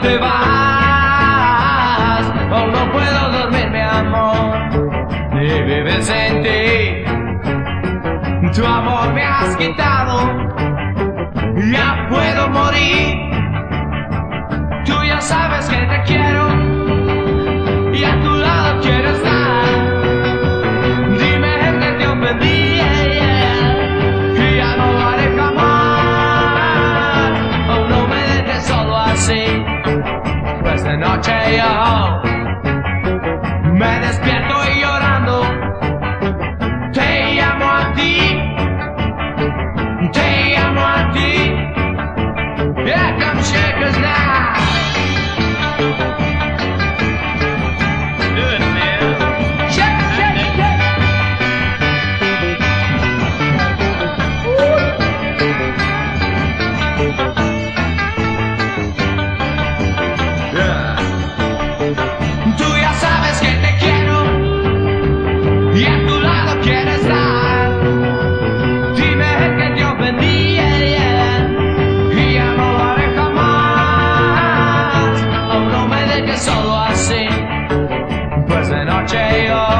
te vas. Oh, no puedo dormir, mi amor. Ni vives en ti. Tu amor me has quitado. Ya puedo morir. take you home. solo así, pues de noche yo